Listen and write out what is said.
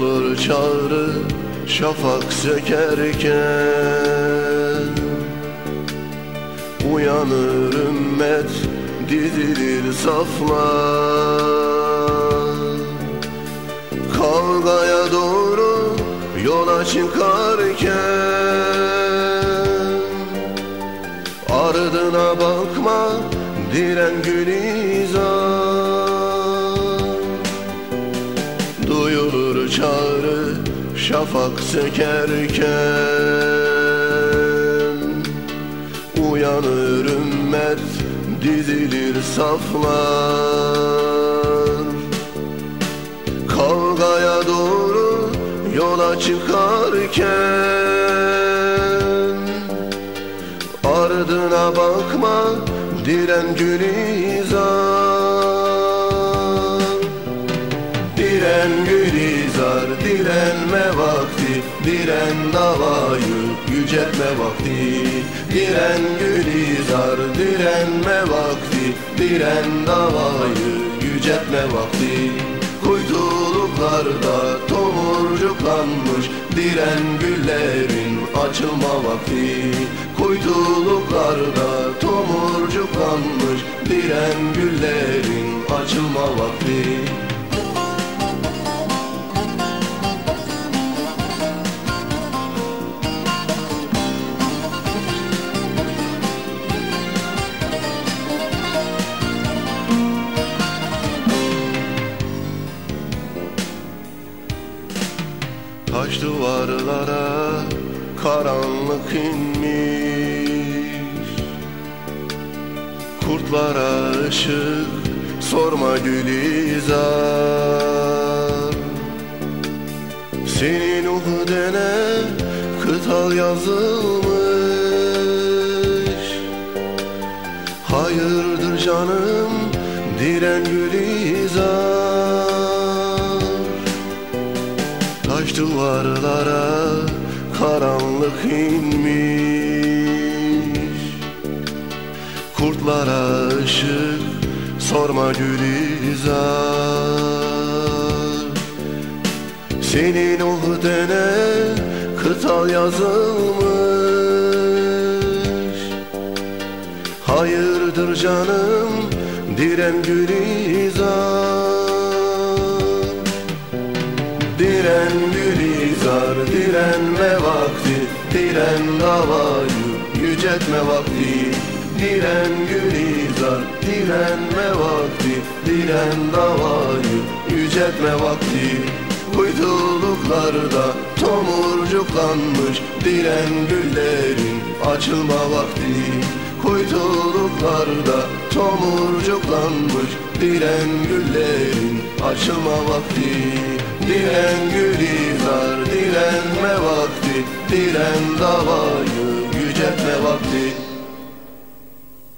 Duyulur çağrı şafak sökerken. Uyanır ümmet dizilir saflar. Kavgaya doğru yola çıkarken. Ardına bakma diren gülizar Çağrı şafak sökerken Uyanır ümmet dizilir saflar. Kavgaya doğru yola çıkarken. Ardına bakma diren gülizar Diren davayı yüceltme vakti. Diren gülizar direnme vakti. Diren davayı yüceltme vakti. Kuytuluklarda tomurcuklanmış Diren güllerin açılma vakti. Kuytuluklarda tomurcuklanmış Diren güllerin Taş duvarlara karanlık inmiş. Kurtlara ışık sorma Gülizar. Senin uh dene kıtal yazılmış. Hayırdır canım diren Gülizar Taş duvarlara karanlık inmiş. Kurtlara ışık sorma Gülizar Senin oh dene kıtal yazılmış. Hayırdır canım diren Gülizar Diren davayı yüceltme vakti. Diren gülizar direnme vakti. Diren davayı yüceltme vakti. Kuytuluklarda tomurcuklanmış Diren güllerin açılma vakti. Kuytuluklarda tomurcuklanmış Diren güllerin açılma vakti. Diren gülizar vakti Diren davayı yüceltme vakti